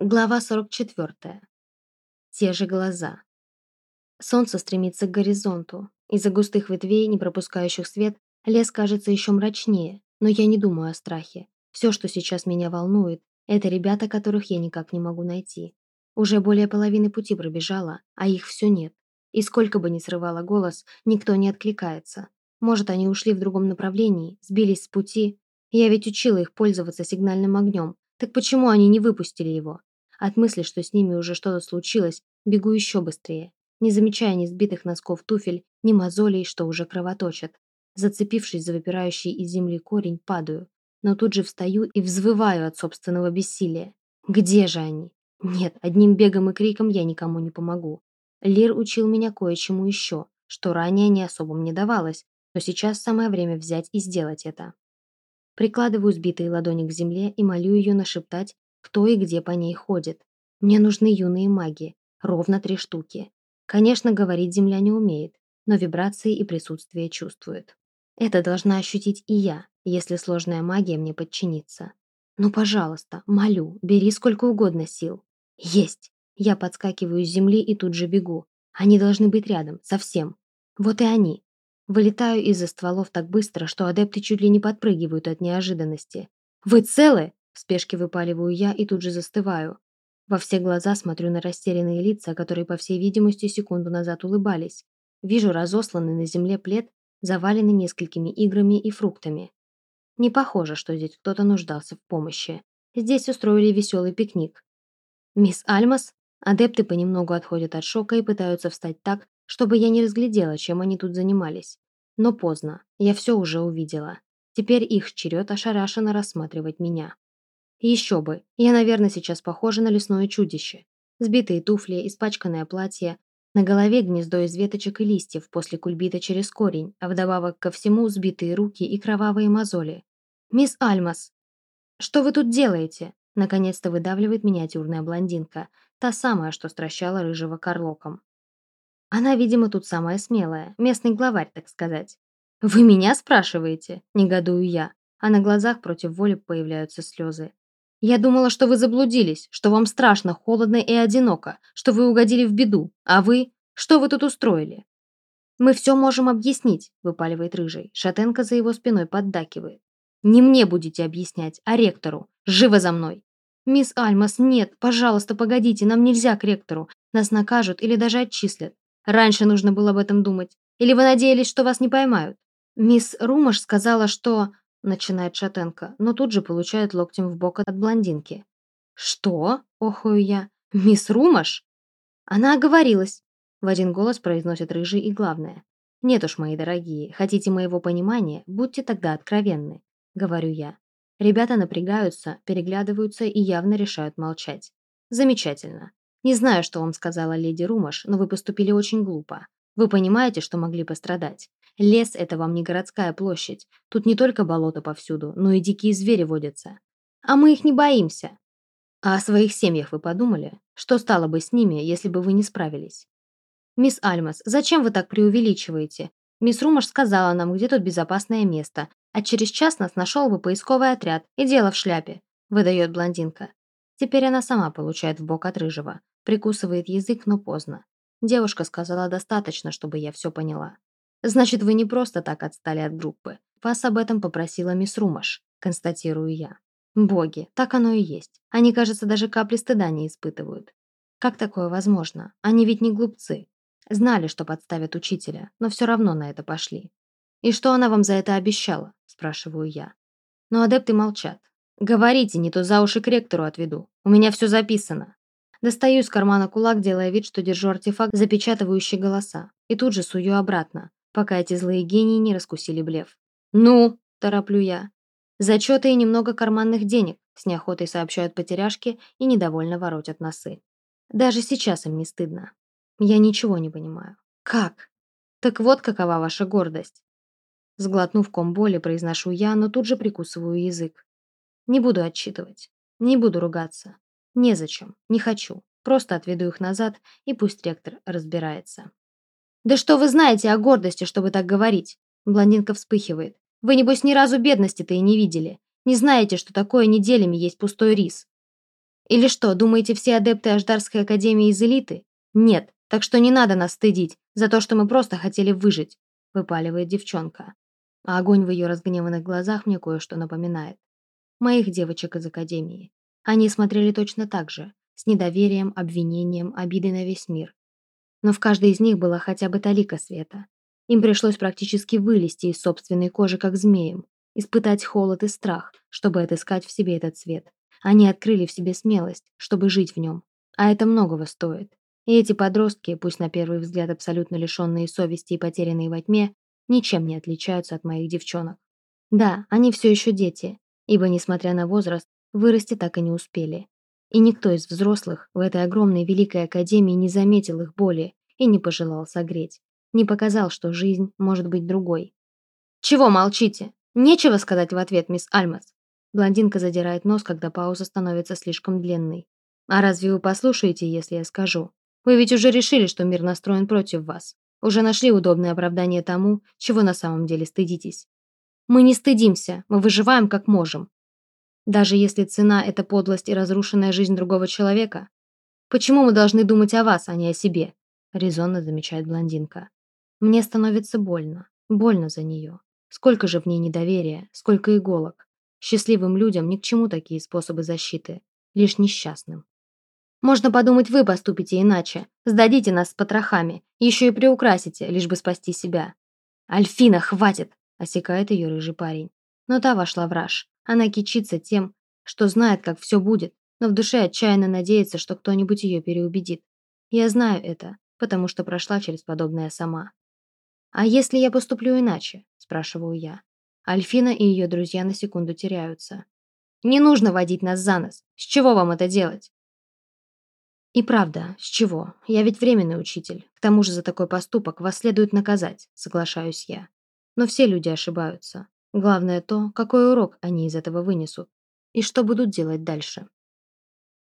Глава 44. Те же глаза. Солнце стремится к горизонту. Из-за густых ветвей, не пропускающих свет, лес кажется еще мрачнее, но я не думаю о страхе. Все, что сейчас меня волнует, это ребята, которых я никак не могу найти. Уже более половины пути пробежала, а их все нет. И сколько бы ни срывала голос, никто не откликается. Может, они ушли в другом направлении, сбились с пути. Я ведь учила их пользоваться сигнальным огнем. Так почему они не выпустили его? От мысли, что с ними уже что-то случилось, бегу еще быстрее, не замечая ни сбитых носков туфель, ни мозолей, что уже кровоточат. Зацепившись за выпирающий из земли корень, падаю, но тут же встаю и взвываю от собственного бессилия. Где же они? Нет, одним бегом и криком я никому не помогу. Лир учил меня кое-чему еще, что ранее не особо мне давалось, но сейчас самое время взять и сделать это. Прикладываю сбитые ладони к земле и молю ее нашептать, кто и где по ней ходит. Мне нужны юные маги, ровно три штуки. Конечно, говорить земля не умеет, но вибрации и присутствие чувствует. Это должна ощутить и я, если сложная магия мне подчинится. Ну, пожалуйста, молю, бери сколько угодно сил. Есть! Я подскакиваю с земли и тут же бегу. Они должны быть рядом, совсем. Вот и они. Вылетаю из-за стволов так быстро, что адепты чуть ли не подпрыгивают от неожиданности. «Вы целы?» – в спешке выпаливаю я и тут же застываю. Во все глаза смотрю на растерянные лица, которые, по всей видимости, секунду назад улыбались. Вижу разосланный на земле плед, заваленный несколькими играми и фруктами. Не похоже, что здесь кто-то нуждался в помощи. Здесь устроили веселый пикник. «Мисс Альмас?» Адепты понемногу отходят от шока и пытаются встать так, чтобы я не разглядела, чем они тут занимались. Но поздно, я все уже увидела. Теперь их черед ошарашенно рассматривать меня. Еще бы, я, наверное, сейчас похожа на лесное чудище. Сбитые туфли, испачканное платье, на голове гнездо из веточек и листьев после кульбита через корень, а вдобавок ко всему сбитые руки и кровавые мозоли. «Мисс Альмас!» «Что вы тут делаете?» Наконец-то выдавливает миниатюрная блондинка, та самая, что стращала рыжего карлоком. Она, видимо, тут самая смелая, местный главарь, так сказать. «Вы меня спрашиваете?» – негодую я, а на глазах против воли появляются слезы. «Я думала, что вы заблудились, что вам страшно, холодно и одиноко, что вы угодили в беду, а вы? Что вы тут устроили?» «Мы все можем объяснить», – выпаливает Рыжий. Шатенка за его спиной поддакивает. «Не мне будете объяснять, а ректору. Живо за мной!» «Мисс Альмас, нет, пожалуйста, погодите, нам нельзя к ректору. Нас накажут или даже отчислят. Раньше нужно было об этом думать. Или вы надеялись, что вас не поймают? Мисс Румаш сказала, что... Начинает Шатенко, но тут же получает локтем в бок от блондинки. «Что?» – охую я. «Мисс Румаш?» «Она оговорилась», – в один голос произносит Рыжий и главное. «Нет уж, мои дорогие, хотите моего понимания, будьте тогда откровенны», – говорю я. Ребята напрягаются, переглядываются и явно решают молчать. Замечательно. Не знаю, что вам сказала леди Румаш, но вы поступили очень глупо. Вы понимаете, что могли пострадать. Лес – это вам не городская площадь. Тут не только болото повсюду, но и дикие звери водятся. А мы их не боимся. А о своих семьях вы подумали? Что стало бы с ними, если бы вы не справились? Мисс Альмас, зачем вы так преувеличиваете? Мисс Румаш сказала нам, где тут безопасное место, а через час нас нашел бы поисковый отряд, и дело в шляпе, выдает блондинка. Теперь она сама получает в бок от рыжего. Прикусывает язык, но поздно. Девушка сказала достаточно, чтобы я все поняла. «Значит, вы не просто так отстали от группы. Вас об этом попросила мисс Румаш», – констатирую я. Боги, так оно и есть. Они, кажется, даже капли стыда не испытывают. Как такое возможно? Они ведь не глупцы. Знали, что подставят учителя, но все равно на это пошли. «И что она вам за это обещала?» – спрашиваю я. Но адепты молчат. «Говорите, не то за уши к ректору отведу. У меня все записано». Достаю из кармана кулак, делая вид, что держу артефакт, запечатывающий голоса, и тут же сую обратно, пока эти злые гении не раскусили блеф. «Ну!» – тороплю я. «Зачеты и немного карманных денег», – с неохотой сообщают потеряшки и недовольно воротят носы. Даже сейчас им не стыдно. Я ничего не понимаю. Как? Так вот какова ваша гордость. Сглотнув ком боли, произношу я, но тут же прикусываю язык. Не буду отчитывать. Не буду ругаться. Незачем. Не хочу. Просто отведу их назад, и пусть ректор разбирается. «Да что вы знаете о гордости, чтобы так говорить?» Блондинка вспыхивает. «Вы, небось, ни разу бедности-то и не видели. Не знаете, что такое неделями есть пустой рис». Или что, думаете, все адепты Аждарской академии из элиты? Нет, так что не надо нас стыдить за то, что мы просто хотели выжить», — выпаливает девчонка. А огонь в ее разгневанных глазах мне кое-что напоминает. Моих девочек из академии. Они смотрели точно так же, с недоверием, обвинением, обидой на весь мир. Но в каждой из них была хотя бы талика света. Им пришлось практически вылезти из собственной кожи, как змеям, испытать холод и страх, чтобы отыскать в себе этот свет. Они открыли в себе смелость, чтобы жить в нем. А это многого стоит. И эти подростки, пусть на первый взгляд абсолютно лишенные совести и потерянные во тьме, ничем не отличаются от моих девчонок. Да, они все еще дети, ибо, несмотря на возраст, вырасти так и не успели. И никто из взрослых в этой огромной великой академии не заметил их боли и не пожелал согреть. Не показал, что жизнь может быть другой. «Чего молчите? Нечего сказать в ответ, мисс Альмас!» Блондинка задирает нос, когда пауза становится слишком длинной. «А разве вы послушаете, если я скажу? Вы ведь уже решили, что мир настроен против вас. Уже нашли удобное оправдание тому, чего на самом деле стыдитесь. Мы не стыдимся, мы выживаем как можем. Даже если цена – это подлость и разрушенная жизнь другого человека? Почему мы должны думать о вас, а не о себе? Резонно замечает блондинка. Мне становится больно. Больно за нее. Сколько же в ней недоверия, сколько иголок. Счастливым людям ни к чему такие способы защиты. Лишь несчастным. Можно подумать, вы поступите иначе. Сдадите нас с потрохами. Еще и приукрасите, лишь бы спасти себя. «Альфина, хватит!» – осекает ее рыжий парень. Но та вошла в раж. Она кичится тем, что знает, как все будет, но в душе отчаянно надеется, что кто-нибудь ее переубедит. Я знаю это, потому что прошла через подобное сама. «А если я поступлю иначе?» – спрашиваю я. Альфина и ее друзья на секунду теряются. «Не нужно водить нас за нос. С чего вам это делать?» «И правда, с чего? Я ведь временный учитель. К тому же за такой поступок вас следует наказать», – соглашаюсь я. Но все люди ошибаются. Главное то, какой урок они из этого вынесут и что будут делать дальше.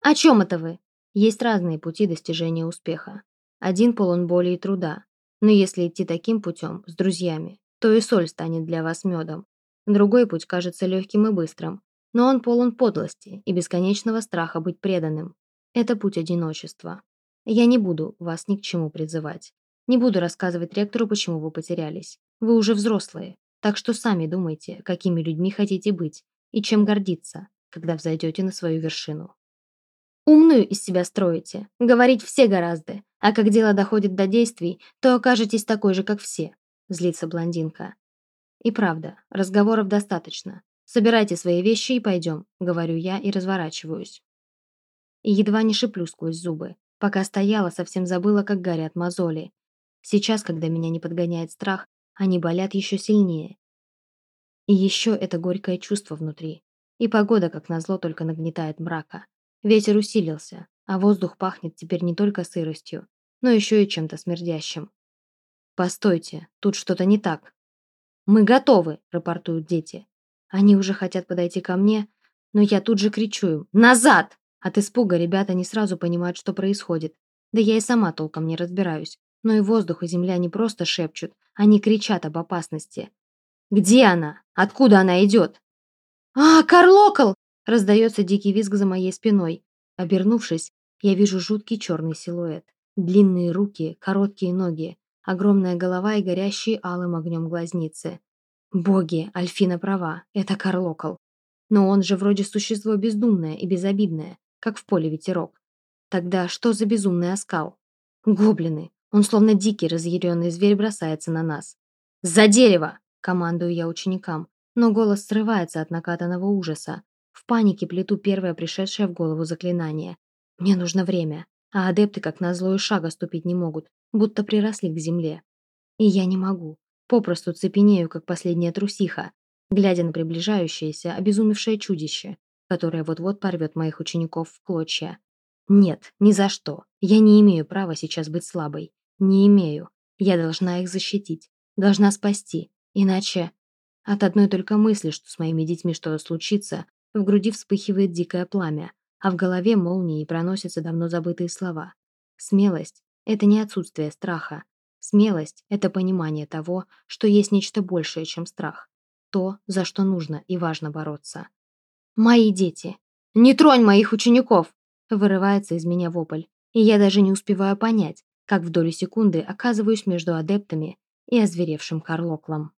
О чем это вы? Есть разные пути достижения успеха. Один полон боли и труда. Но если идти таким путем, с друзьями, то и соль станет для вас медом. Другой путь кажется легким и быстрым, но он полон подлости и бесконечного страха быть преданным. Это путь одиночества. Я не буду вас ни к чему призывать. Не буду рассказывать ректору, почему вы потерялись. Вы уже взрослые. Так что сами думайте, какими людьми хотите быть и чем гордиться, когда взойдете на свою вершину. Умную из себя строите, говорить все гораздо, а как дело доходит до действий, то окажетесь такой же, как все, злится блондинка. И правда, разговоров достаточно. Собирайте свои вещи и пойдем, говорю я и разворачиваюсь. И едва не шиплю сквозь зубы. Пока стояла, совсем забыла, как горят мозоли. Сейчас, когда меня не подгоняет страх, они болят еще сильнее. И еще это горькое чувство внутри. И погода, как назло, только нагнетает мрака. Ветер усилился, а воздух пахнет теперь не только сыростью, но еще и чем-то смердящим. «Постойте, тут что-то не так». «Мы готовы!» – рапортуют дети. Они уже хотят подойти ко мне, но я тут же кричу им «Назад!» От испуга ребята не сразу понимают, что происходит. Да я и сама толком не разбираюсь. Но и воздух, и земля не просто шепчут, они кричат об опасности. «Где она? Откуда она идет?» «А, Карлокол!» – раздается дикий визг за моей спиной. Обернувшись, я вижу жуткий черный силуэт. Длинные руки, короткие ноги, огромная голова и горящие алым огнем глазницы. Боги, Альфина права, это Карлокол. Но он же вроде существо бездумное и безобидное, как в поле ветерок. Тогда что за безумный оскал? Гоблины, он словно дикий разъяренный зверь бросается на нас. «За дерево!» – командую я ученикам, но голос срывается от накатанного ужаса. В панике плету первое пришедшее в голову заклинание. Мне нужно время, а адепты как назло и шага ступить не могут, будто приросли к земле. И я не могу. Попросту цепенею, как последняя трусиха, глядя на приближающееся, обезумевшее чудище, которое вот-вот порвет моих учеников в клочья. Нет, ни за что. Я не имею права сейчас быть слабой. Не имею. Я должна их защитить. Должна спасти. Иначе... От одной только мысли, что с моими детьми что-то случится, в груди вспыхивает дикое пламя, а в голове молнией проносятся давно забытые слова. Смелость — это не отсутствие страха. Смелость — это понимание того, что есть нечто большее, чем страх. То, за что нужно и важно бороться. Мои дети. «Не тронь моих учеников!» Вырывается из меня вопль, и я даже не успеваю понять, как в долю секунды оказываюсь между адептами и озверевшим Карлоклом.